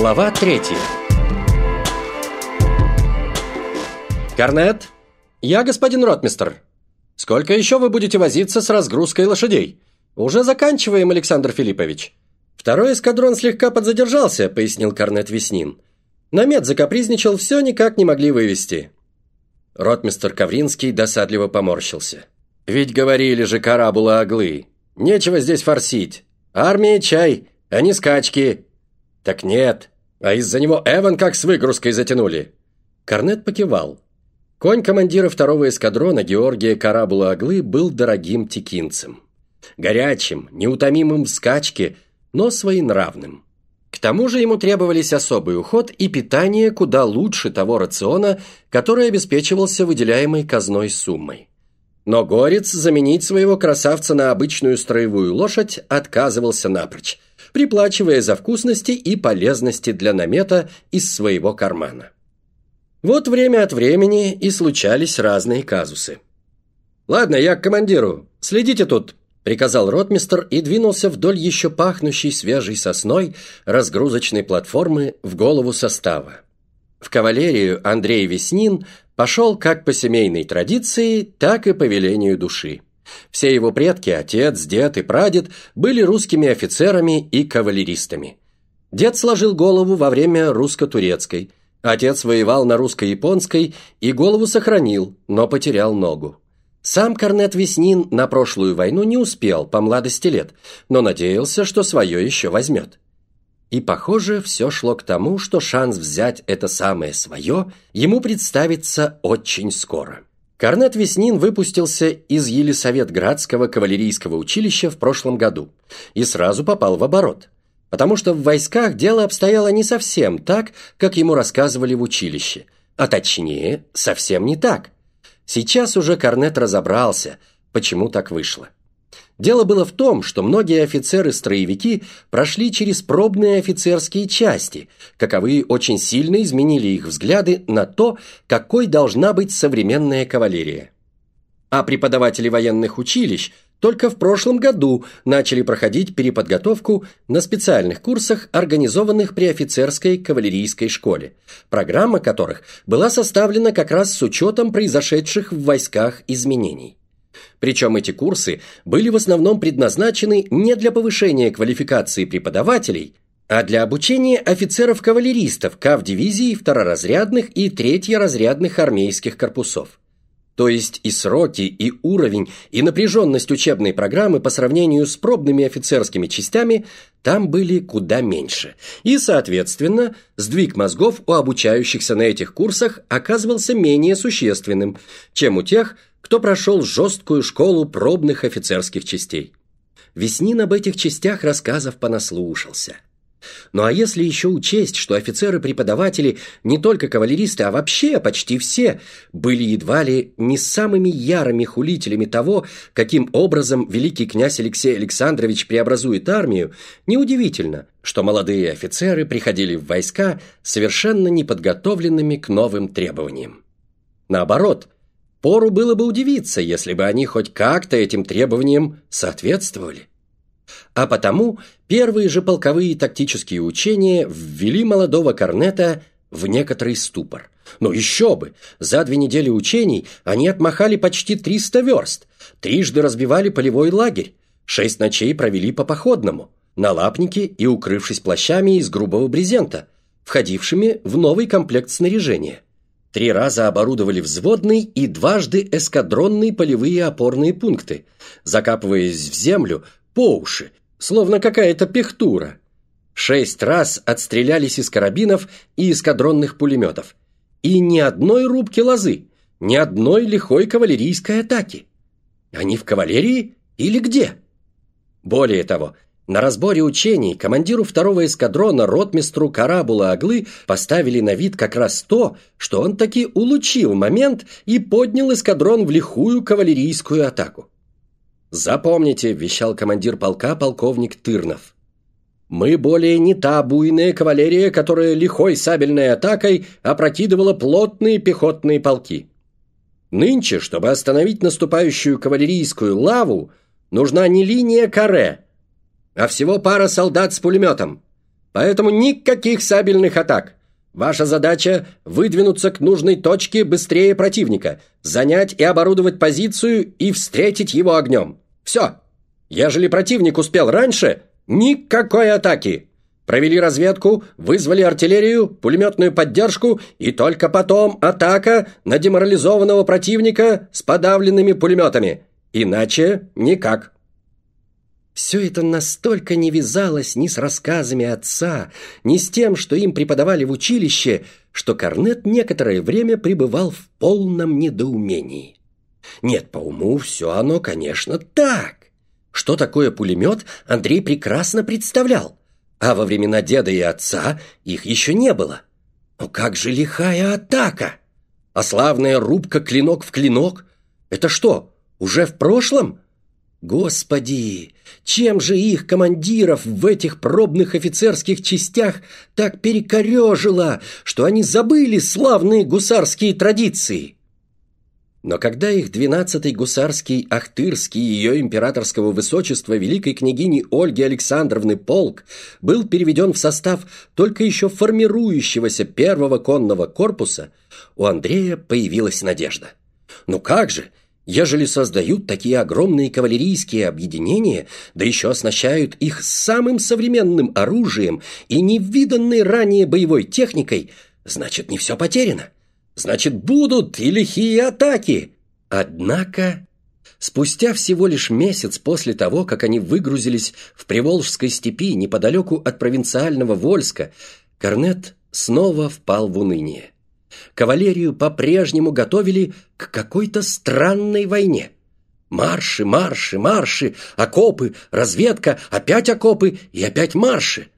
Глава третья «Корнет, я господин ротмистер. Сколько еще вы будете возиться с разгрузкой лошадей? Уже заканчиваем, Александр Филиппович». «Второй эскадрон слегка подзадержался», — пояснил Корнет Веснин. «Намет закапризничал, все никак не могли вывести». Ротмистер Ковринский досадливо поморщился. «Ведь говорили же карабула оглы. Нечего здесь форсить. Армия чай, а не скачки». «Так нет, а из-за него Эван как с выгрузкой затянули». Корнет покивал. Конь командира второго эскадрона Георгия Карабула-Оглы был дорогим текинцем. Горячим, неутомимым в скачке, но своенравным. К тому же ему требовались особый уход и питание куда лучше того рациона, который обеспечивался выделяемой казной суммой. Но Горец заменить своего красавца на обычную строевую лошадь отказывался напрочь, приплачивая за вкусности и полезности для намета из своего кармана. Вот время от времени и случались разные казусы. «Ладно, я к командиру. Следите тут», – приказал ротмистер и двинулся вдоль еще пахнущей свежей сосной разгрузочной платформы в голову состава. В кавалерию Андрей Веснин пошел как по семейной традиции, так и по велению души. Все его предки, отец, дед и прадед, были русскими офицерами и кавалеристами. Дед сложил голову во время русско-турецкой – Отец воевал на русско-японской и голову сохранил, но потерял ногу. Сам Корнет Веснин на прошлую войну не успел по младости лет, но надеялся, что свое еще возьмет. И, похоже, все шло к тому, что шанс взять это самое свое ему представится очень скоро. Корнет Веснин выпустился из Елисаветградского кавалерийского училища в прошлом году и сразу попал в оборот – потому что в войсках дело обстояло не совсем так, как ему рассказывали в училище, а точнее, совсем не так. Сейчас уже Корнет разобрался, почему так вышло. Дело было в том, что многие офицеры-строевики прошли через пробные офицерские части, каковые очень сильно изменили их взгляды на то, какой должна быть современная кавалерия. А преподаватели военных училищ – только в прошлом году начали проходить переподготовку на специальных курсах, организованных при офицерской кавалерийской школе, программа которых была составлена как раз с учетом произошедших в войсках изменений. Причем эти курсы были в основном предназначены не для повышения квалификации преподавателей, а для обучения офицеров-кавалеристов КАВ-дивизий второразрядных и третьеразрядных армейских корпусов. То есть и сроки, и уровень, и напряженность учебной программы по сравнению с пробными офицерскими частями там были куда меньше. И, соответственно, сдвиг мозгов у обучающихся на этих курсах оказывался менее существенным, чем у тех, кто прошел жесткую школу пробных офицерских частей. Веснин об этих частях рассказов понаслушался – ну а если еще учесть, что офицеры-преподаватели не только кавалеристы, а вообще почти все были едва ли не самыми ярыми хулителями того, каким образом великий князь Алексей Александрович преобразует армию, неудивительно, что молодые офицеры приходили в войска совершенно неподготовленными к новым требованиям. Наоборот, пору было бы удивиться, если бы они хоть как-то этим требованиям соответствовали. А потому первые же полковые тактические учения ввели молодого корнета в некоторый ступор. Но еще бы! За две недели учений они отмахали почти 300 верст, трижды разбивали полевой лагерь, шесть ночей провели по походному, на лапнике и укрывшись плащами из грубого брезента, входившими в новый комплект снаряжения. Три раза оборудовали взводный и дважды эскадронные полевые опорные пункты, закапываясь в землю по уши, словно какая-то пехтура. Шесть раз отстрелялись из карабинов и эскадронных пулеметов. И ни одной рубки лозы, ни одной лихой кавалерийской атаки. Они в кавалерии или где? Более того, на разборе учений командиру второго эскадрона ротмистру Карабула Аглы поставили на вид как раз то, что он таки улучил момент и поднял эскадрон в лихую кавалерийскую атаку. «Запомните», – вещал командир полка полковник Тырнов. «Мы более не та буйная кавалерия, которая лихой сабельной атакой опрокидывала плотные пехотные полки. Нынче, чтобы остановить наступающую кавалерийскую лаву, нужна не линия каре, а всего пара солдат с пулеметом. Поэтому никаких сабельных атак. Ваша задача – выдвинуться к нужной точке быстрее противника, занять и оборудовать позицию и встретить его огнем. Все. Ежели противник успел раньше, никакой атаки. Провели разведку, вызвали артиллерию, пулеметную поддержку и только потом атака на деморализованного противника с подавленными пулеметами. Иначе никак. Все это настолько не вязалось ни с рассказами отца, ни с тем, что им преподавали в училище, что Корнет некоторое время пребывал в полном недоумении. Нет, по уму все оно, конечно, так. Что такое пулемет, Андрей прекрасно представлял. А во времена деда и отца их еще не было. Но как же лихая атака! А славная рубка клинок в клинок? Это что, уже в прошлом? Господи, чем же их командиров в этих пробных офицерских частях так перекорежило, что они забыли славные гусарские традиции? Но когда их двенадцатый гусарский Ахтырский ее императорского высочества великой княгини Ольги Александровны полк был переведен в состав только еще формирующегося первого конного корпуса, у Андрея появилась надежда. Ну как же, ежели создают такие огромные кавалерийские объединения, да еще оснащают их самым современным оружием и невиданной ранее боевой техникой, значит, не все потеряно. Значит, будут и лихие атаки. Однако, спустя всего лишь месяц после того, как они выгрузились в Приволжской степи неподалеку от провинциального Вольска, Корнет снова впал в уныние. Кавалерию по-прежнему готовили к какой-то странной войне. Марши, марши, марши, окопы, разведка, опять окопы и опять марши.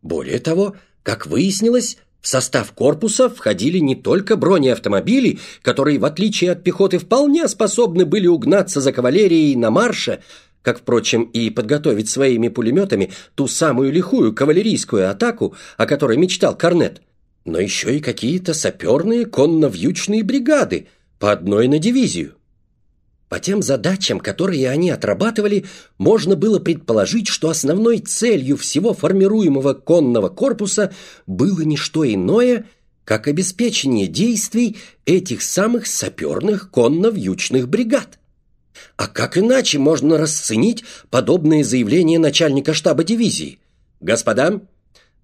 Более того, как выяснилось, в состав корпуса входили не только бронеавтомобили, которые, в отличие от пехоты, вполне способны были угнаться за кавалерией на марше, как, впрочем, и подготовить своими пулеметами ту самую лихую кавалерийскую атаку, о которой мечтал Корнет, но еще и какие-то саперные конно-вьючные бригады, по одной на дивизию. По тем задачам, которые они отрабатывали, можно было предположить, что основной целью всего формируемого конного корпуса было не что иное, как обеспечение действий этих самых саперных конно-вьючных бригад. А как иначе можно расценить подобные заявления начальника штаба дивизии? Господа,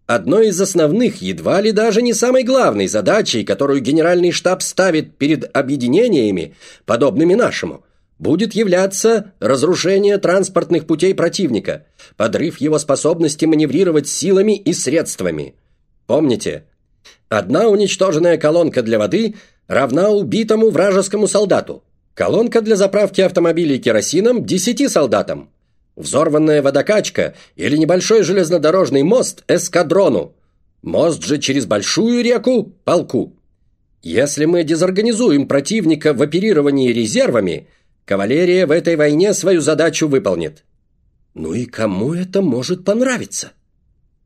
одной из основных, едва ли даже не самой главной задачей, которую генеральный штаб ставит перед объединениями, подобными нашему – будет являться разрушение транспортных путей противника, подрыв его способности маневрировать силами и средствами. Помните, одна уничтоженная колонка для воды равна убитому вражескому солдату, колонка для заправки автомобилей керосином – десяти солдатам, взорванная водокачка или небольшой железнодорожный мост – эскадрону, мост же через большую реку – полку. Если мы дезорганизуем противника в оперировании резервами – Кавалерия в этой войне свою задачу выполнит. Ну и кому это может понравиться?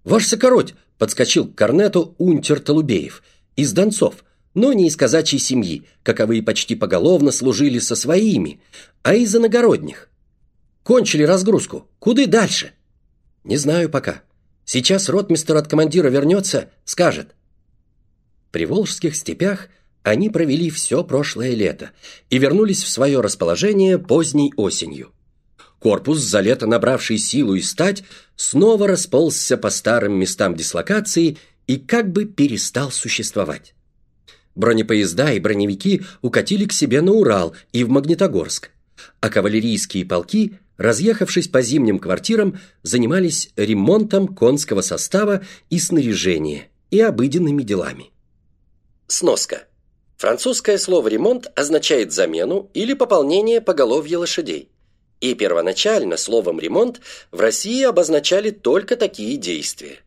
Ваш Сокороть подскочил к корнету унтер Толубеев из Донцов, но не из казачьей семьи, каковые почти поголовно служили со своими, а из иногородних. Кончили разгрузку. Куды дальше? Не знаю пока. Сейчас ротмистер от командира вернется, скажет. При Волжских степях они провели все прошлое лето и вернулись в свое расположение поздней осенью. Корпус, за лето набравший силу и стать, снова расползся по старым местам дислокации и как бы перестал существовать. Бронепоезда и броневики укатили к себе на Урал и в Магнитогорск, а кавалерийские полки, разъехавшись по зимним квартирам, занимались ремонтом конского состава и снаряжения и обыденными делами. Сноска. Французское слово «ремонт» означает замену или пополнение поголовья лошадей. И первоначально словом «ремонт» в России обозначали только такие действия.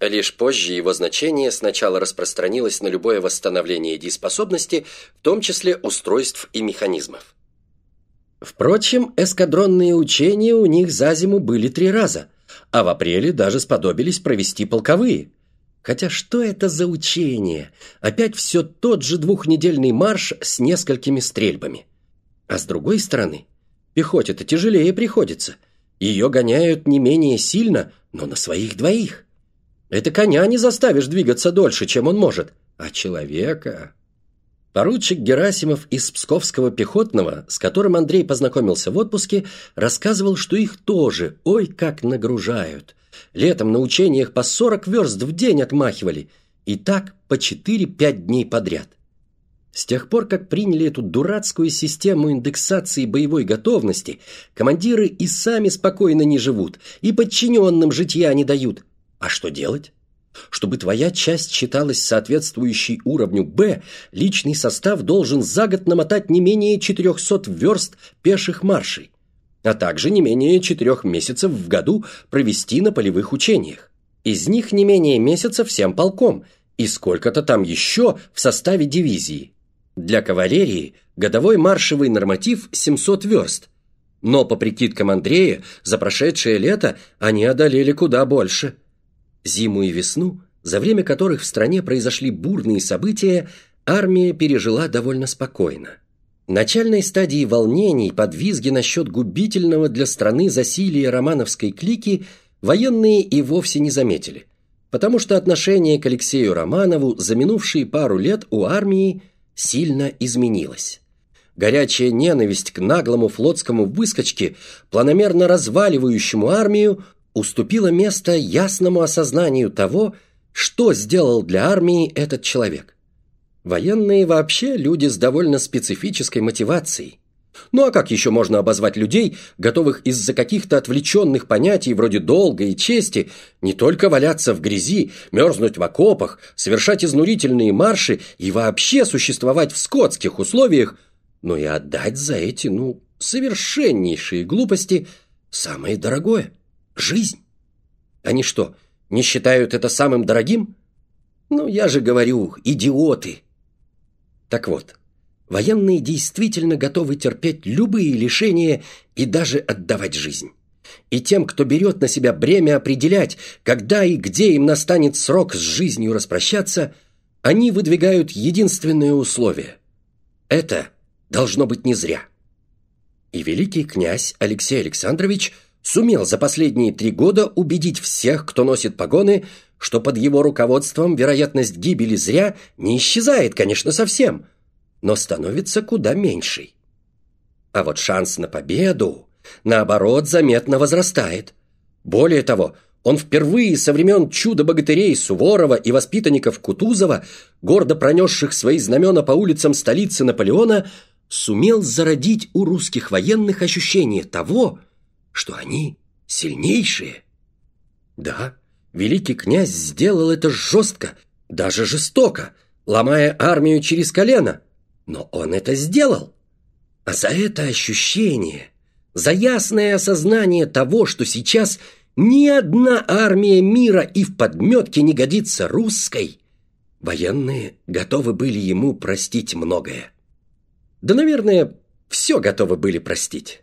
Лишь позже его значение сначала распространилось на любое восстановление дееспособности, в том числе устройств и механизмов. Впрочем, эскадронные учения у них за зиму были три раза, а в апреле даже сподобились провести полковые – Хотя что это за учение? Опять все тот же двухнедельный марш с несколькими стрельбами. А с другой стороны, пехоте-то тяжелее приходится. Ее гоняют не менее сильно, но на своих двоих. Это коня не заставишь двигаться дольше, чем он может, а человека... Поручик Герасимов из Псковского пехотного, с которым Андрей познакомился в отпуске, рассказывал, что их тоже, ой, как нагружают. Летом на учениях по 40 верст в день отмахивали, и так по 4-5 дней подряд. С тех пор, как приняли эту дурацкую систему индексации боевой готовности, командиры и сами спокойно не живут, и подчиненным житья не дают. А что делать? Чтобы твоя часть считалась соответствующей уровню. «Б», личный состав должен за год намотать не менее 400 верст пеших маршей, а также не менее 4 месяцев в году провести на полевых учениях. Из них не менее месяца всем полком, и сколько-то там еще в составе дивизии. Для кавалерии годовой маршевый норматив 700 верст, но по прикидкам Андрея за прошедшее лето они одолели куда больше – Зиму и весну, за время которых в стране произошли бурные события, армия пережила довольно спокойно. Начальной стадии волнений, подвизги насчет губительного для страны засилия романовской клики военные и вовсе не заметили, потому что отношение к Алексею Романову за минувшие пару лет у армии сильно изменилось. Горячая ненависть к наглому флотскому выскочке, планомерно разваливающему армию, уступило место ясному осознанию того, что сделал для армии этот человек. Военные вообще люди с довольно специфической мотивацией. Ну а как еще можно обозвать людей, готовых из-за каких-то отвлеченных понятий вроде долга и чести не только валяться в грязи, мерзнуть в окопах, совершать изнурительные марши и вообще существовать в скотских условиях, но и отдать за эти, ну, совершеннейшие глупости самое дорогое – Жизнь. Они что, не считают это самым дорогим? Ну, я же говорю, идиоты. Так вот, военные действительно готовы терпеть любые лишения и даже отдавать жизнь. И тем, кто берет на себя бремя определять, когда и где им настанет срок с жизнью распрощаться, они выдвигают единственное условие. Это должно быть не зря. И великий князь Алексей Александрович – сумел за последние три года убедить всех, кто носит погоны, что под его руководством вероятность гибели зря не исчезает, конечно, совсем, но становится куда меньшей. А вот шанс на победу, наоборот, заметно возрастает. Более того, он впервые со времен чуда-богатырей Суворова и воспитанников Кутузова, гордо пронесших свои знамена по улицам столицы Наполеона, сумел зародить у русских военных ощущение того, что они сильнейшие. Да, великий князь сделал это жестко, даже жестоко, ломая армию через колено, но он это сделал. А за это ощущение, за ясное осознание того, что сейчас ни одна армия мира и в подметке не годится русской, военные готовы были ему простить многое. Да, наверное, все готовы были простить.